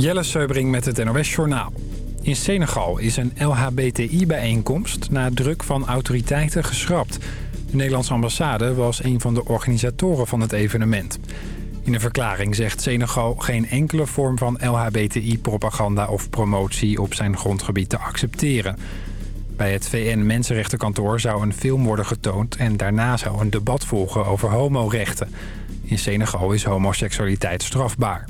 Jelle Seubring met het NOS Journaal. In Senegal is een LHBTI-bijeenkomst na druk van autoriteiten geschrapt. De Nederlandse ambassade was een van de organisatoren van het evenement. In een verklaring zegt Senegal geen enkele vorm van LHBTI-propaganda of promotie op zijn grondgebied te accepteren. Bij het VN-Mensenrechtenkantoor zou een film worden getoond... en daarna zou een debat volgen over homorechten. In Senegal is homoseksualiteit strafbaar.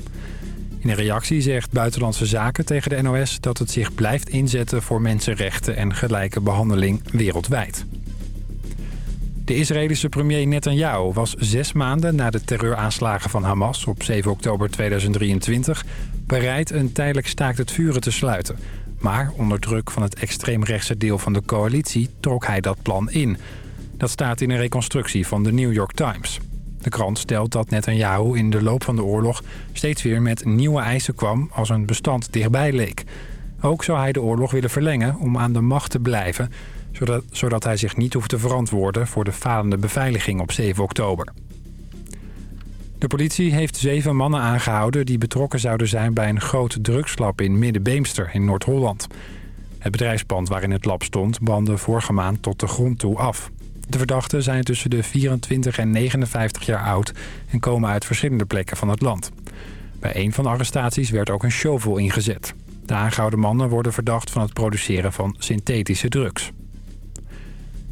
In een reactie zegt Buitenlandse Zaken tegen de NOS... dat het zich blijft inzetten voor mensenrechten en gelijke behandeling wereldwijd. De Israëlische premier Netanyahu was zes maanden na de terreuraanslagen van Hamas... op 7 oktober 2023 bereid een tijdelijk staakt het vuren te sluiten... Maar onder druk van het extreemrechtse deel van de coalitie trok hij dat plan in. Dat staat in een reconstructie van de New York Times. De krant stelt dat Netanyahu in de loop van de oorlog steeds weer met nieuwe eisen kwam als een bestand dichtbij leek. Ook zou hij de oorlog willen verlengen om aan de macht te blijven... zodat, zodat hij zich niet hoeft te verantwoorden voor de falende beveiliging op 7 oktober. De politie heeft zeven mannen aangehouden die betrokken zouden zijn bij een groot drugslab in Middenbeemster in Noord-Holland. Het bedrijfspand waarin het lab stond bandde vorige maand tot de grond toe af. De verdachten zijn tussen de 24 en 59 jaar oud en komen uit verschillende plekken van het land. Bij een van de arrestaties werd ook een shovel ingezet. De aangehouden mannen worden verdacht van het produceren van synthetische drugs.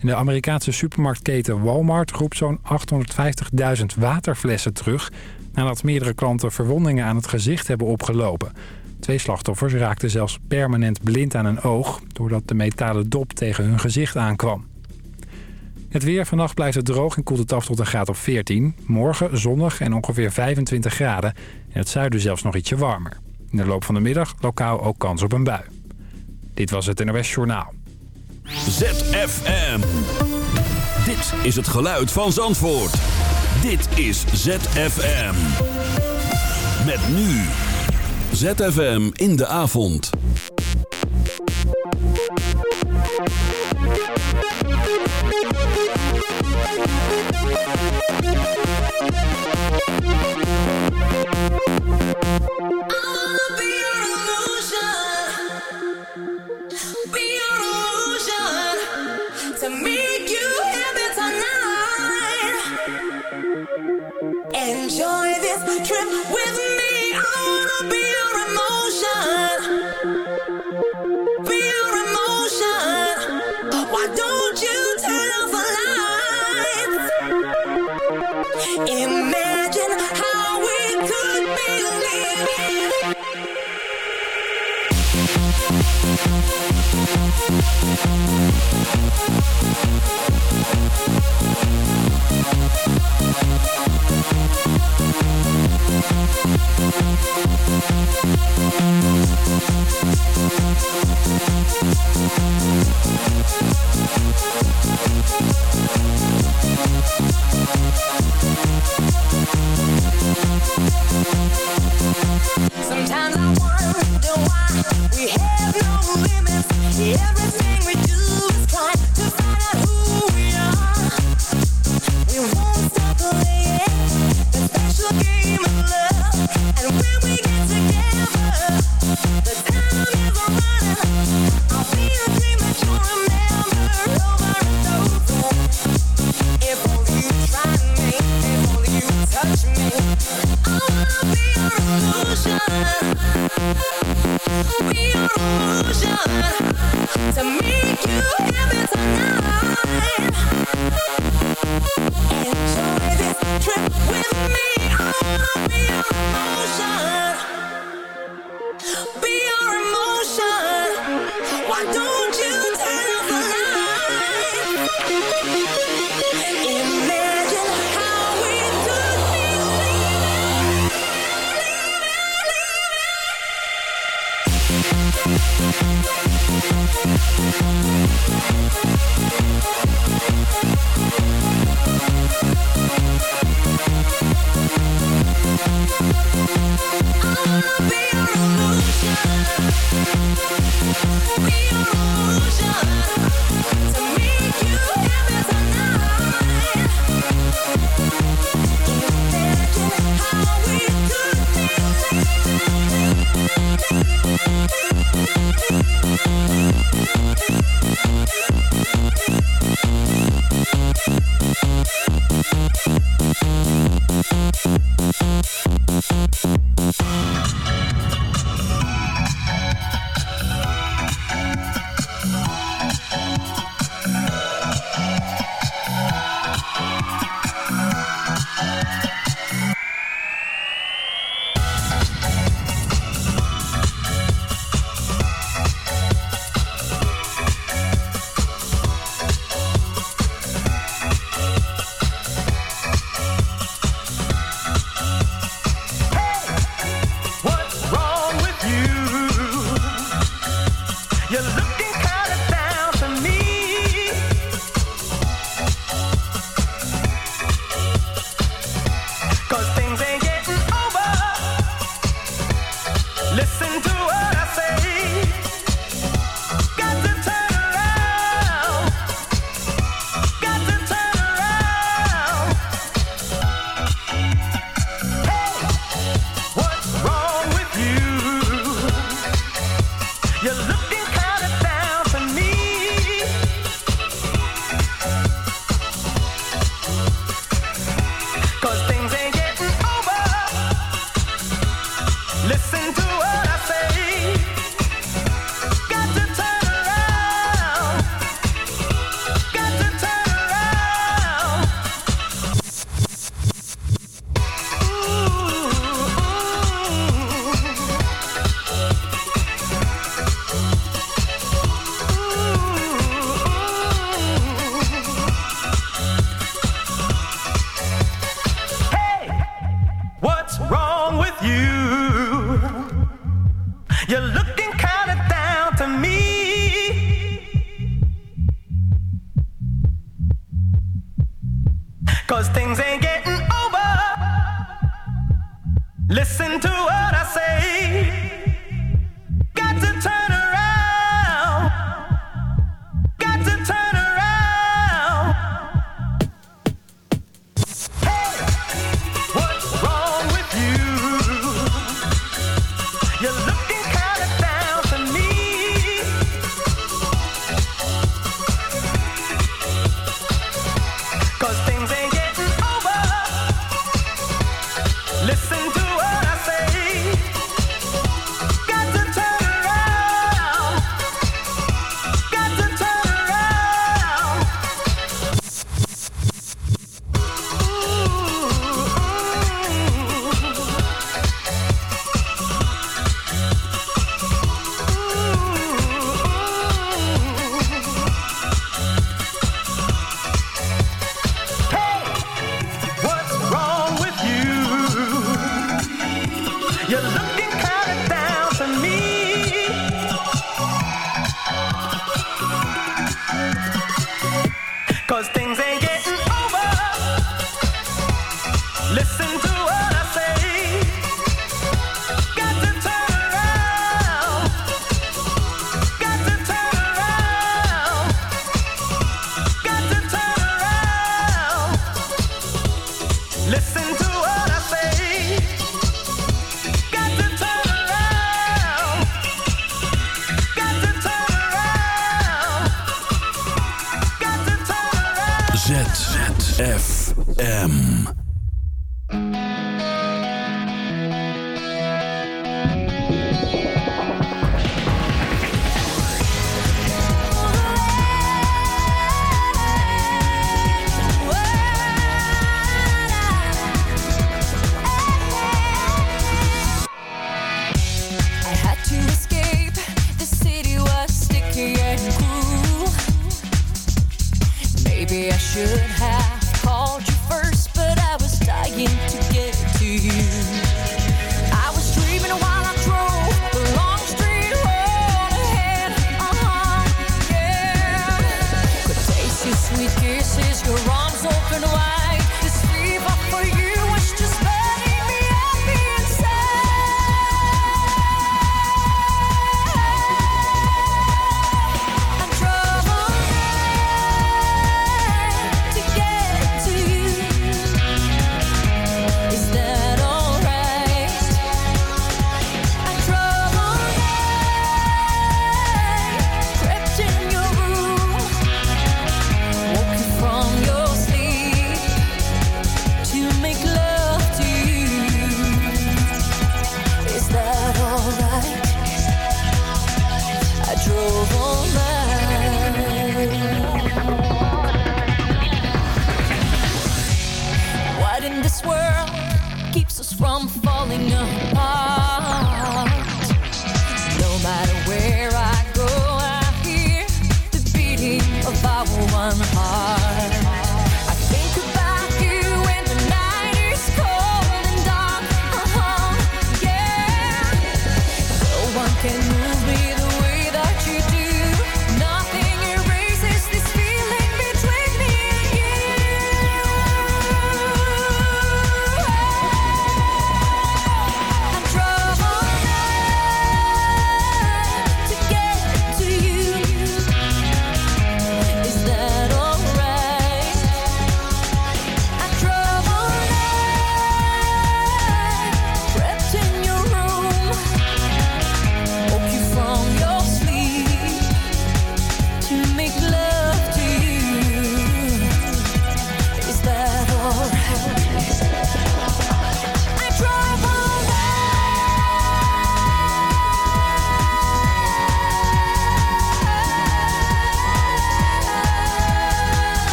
De Amerikaanse supermarktketen Walmart roept zo'n 850.000 waterflessen terug... nadat meerdere klanten verwondingen aan het gezicht hebben opgelopen. Twee slachtoffers raakten zelfs permanent blind aan een oog... doordat de metalen dop tegen hun gezicht aankwam. Het weer vannacht blijft het droog en koelt het af tot een graad of 14. Morgen zonnig en ongeveer 25 graden. In het zuiden zelfs nog ietsje warmer. In de loop van de middag lokaal ook kans op een bui. Dit was het NOS Journaal. ZFM. Dit is het geluid van Zandvoort. Dit is ZFM. Met nu. ZFM in de avond. Enjoy this trip with me.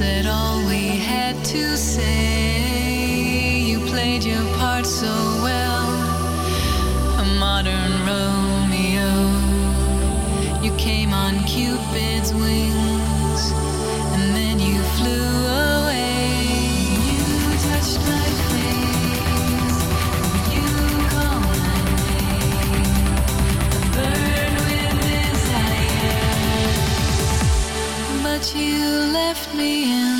said all we had to say. You played your part so well, a modern Romeo. You came on Cupid's wings. You left me in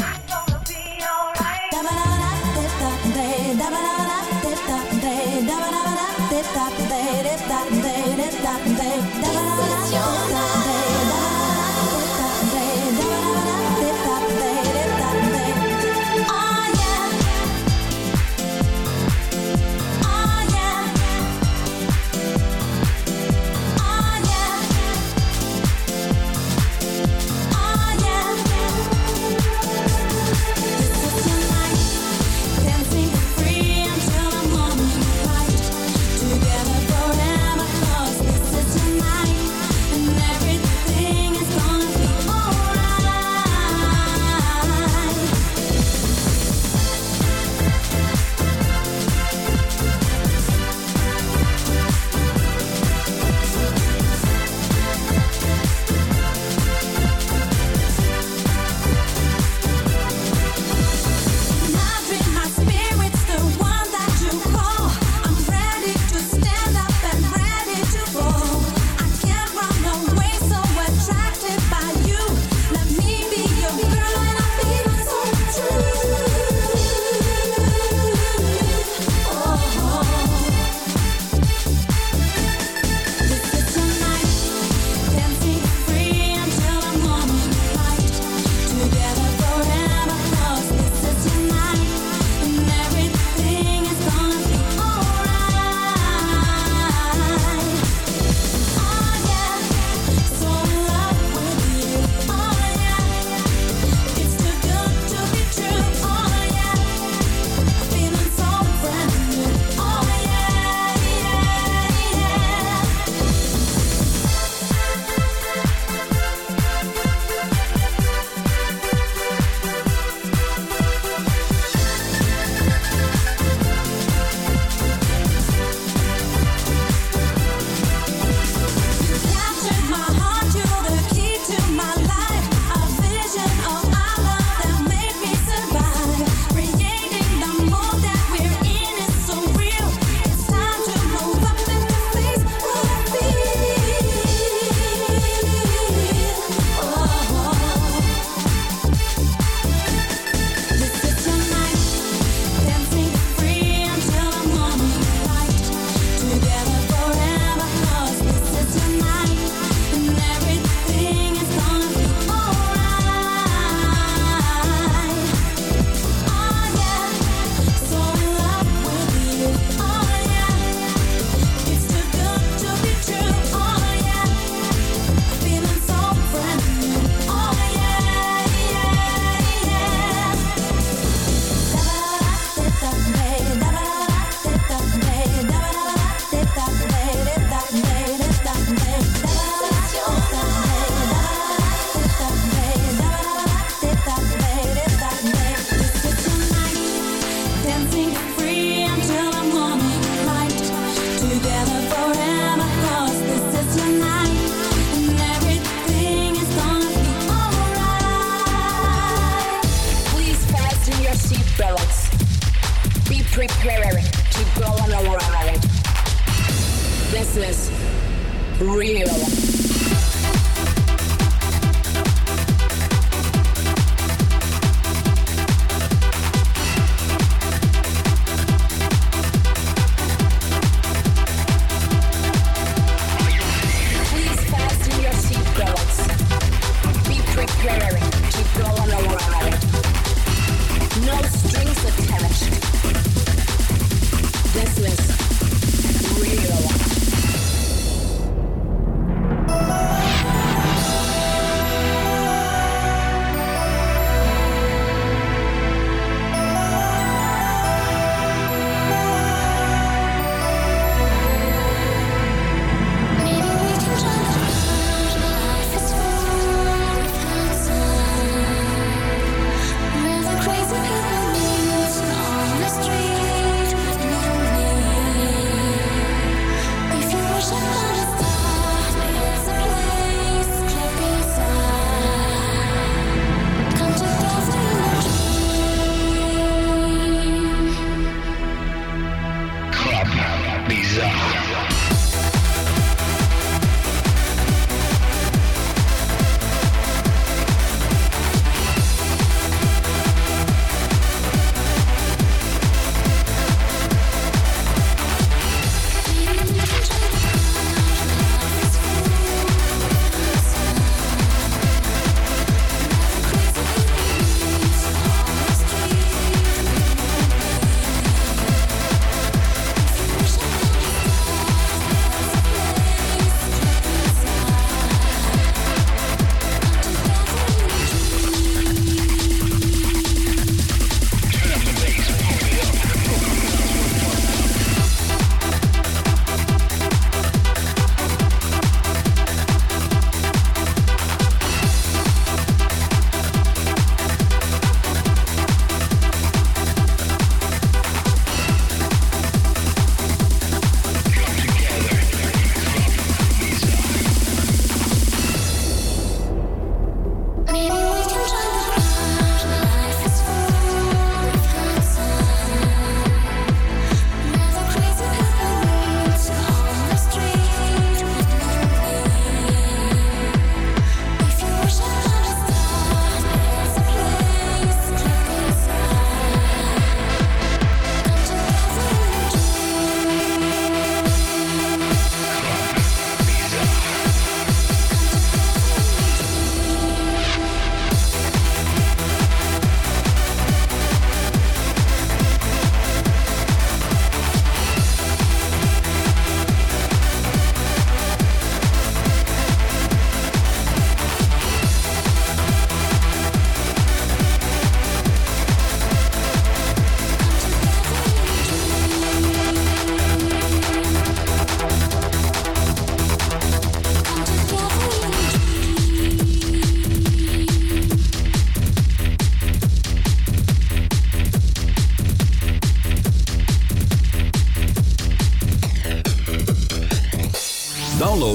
This is real.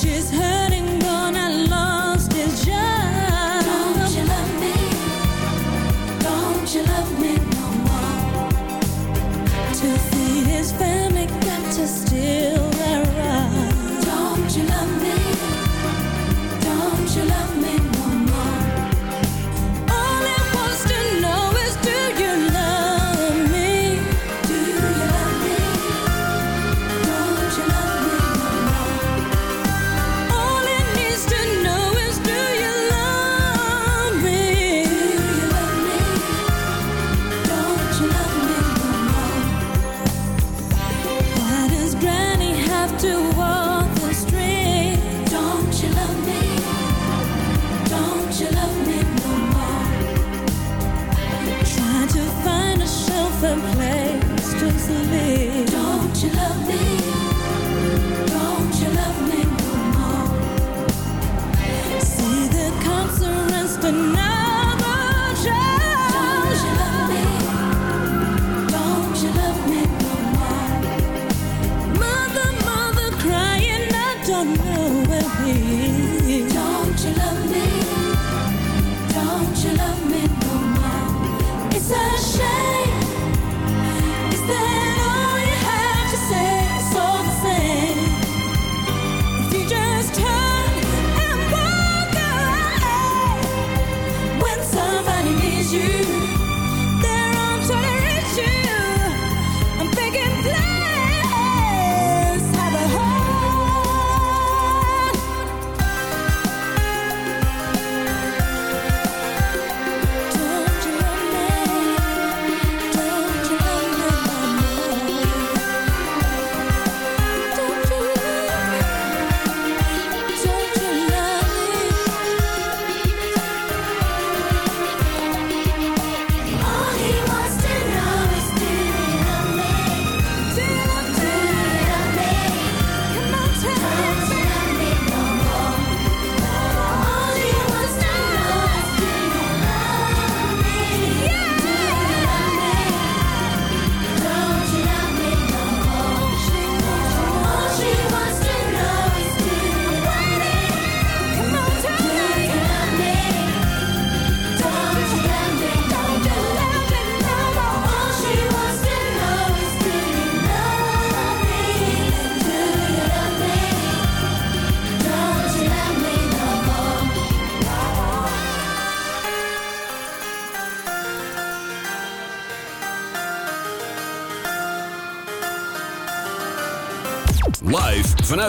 she's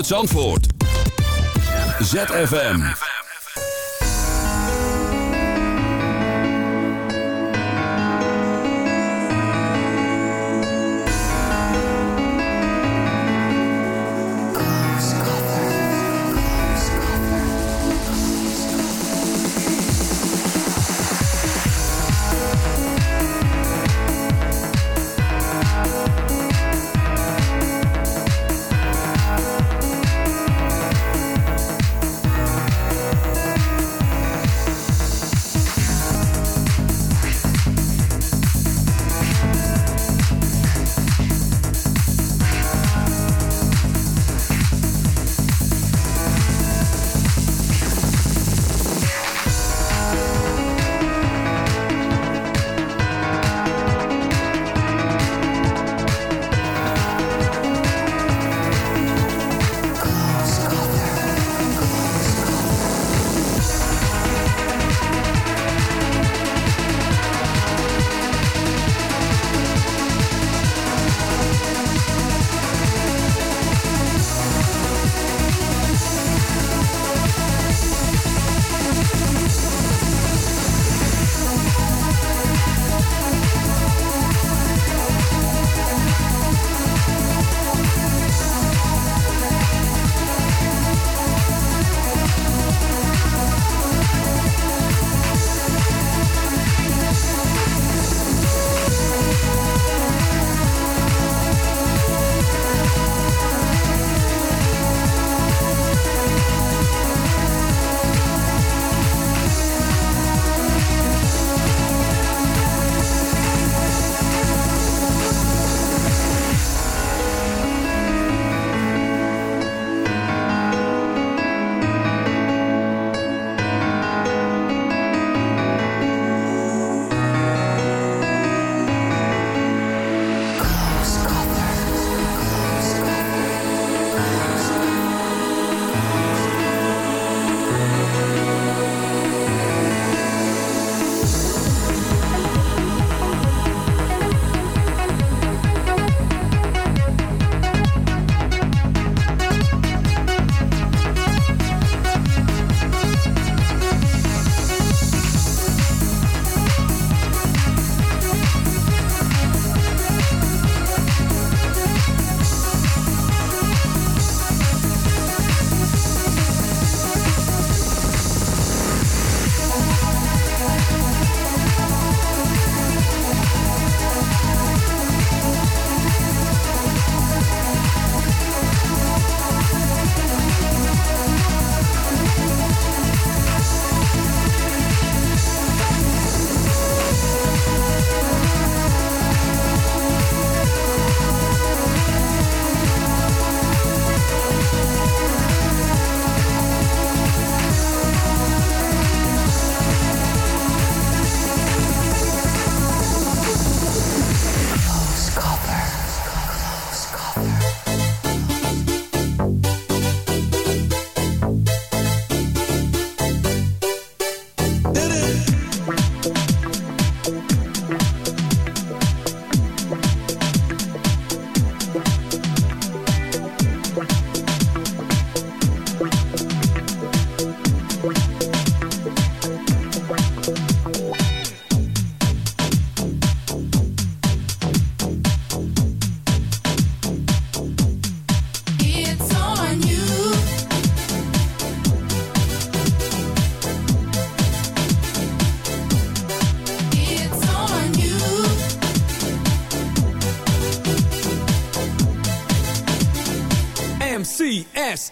uit Zandvoort. ZFM.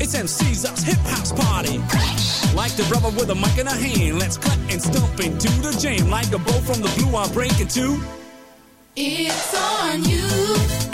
It's MC Sar's hip house party. Like the brother with a mic in a hand, let's cut and stomp into the jam. Like a bow from the blue, I'm breaking two. It's on you.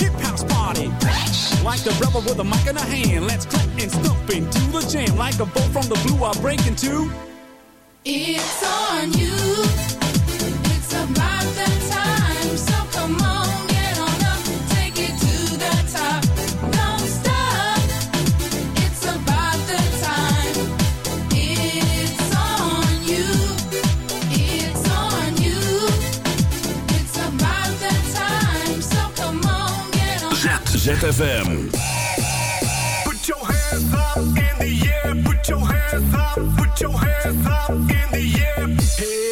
Like the rebel with a mic in a hand, let's clap and stomp into the jam. Like a bolt from the blue, I break into. It's on you. ZFM. Put your hands up in the air. Put your hands up. Put your hands up in the air.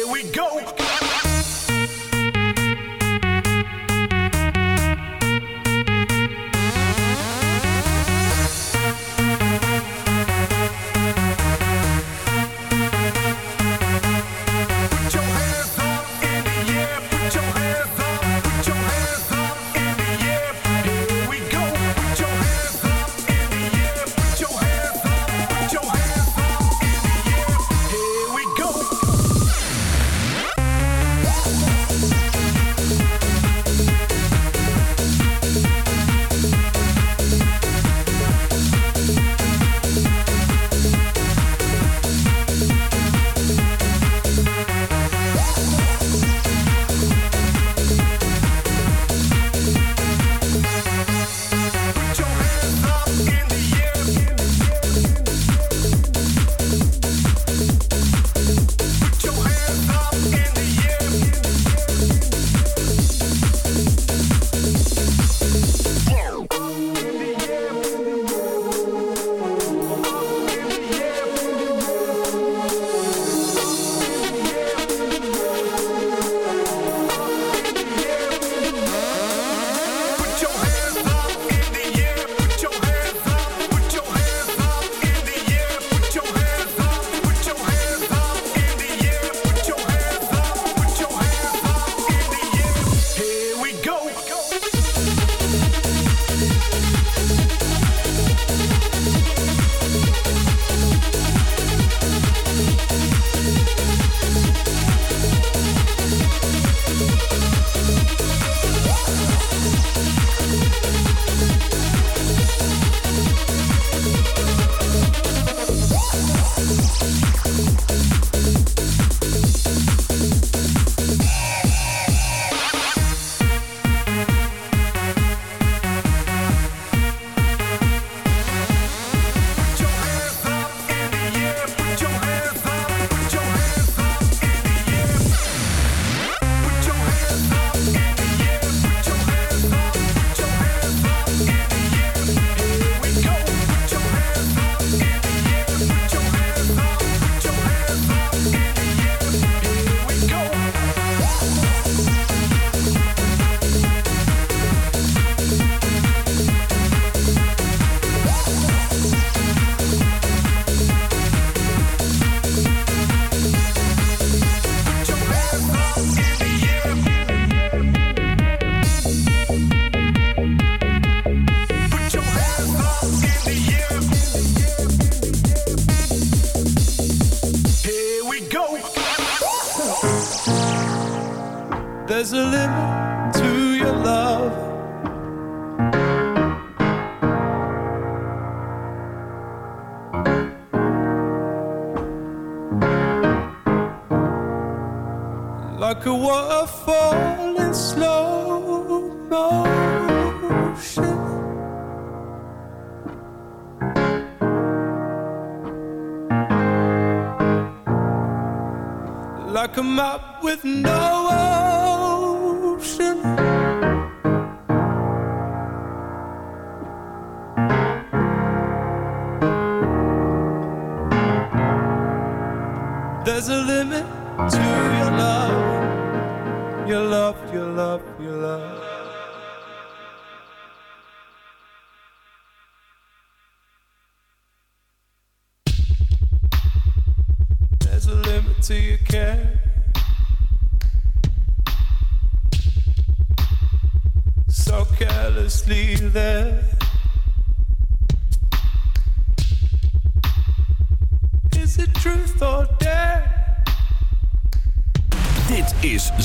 Like up with no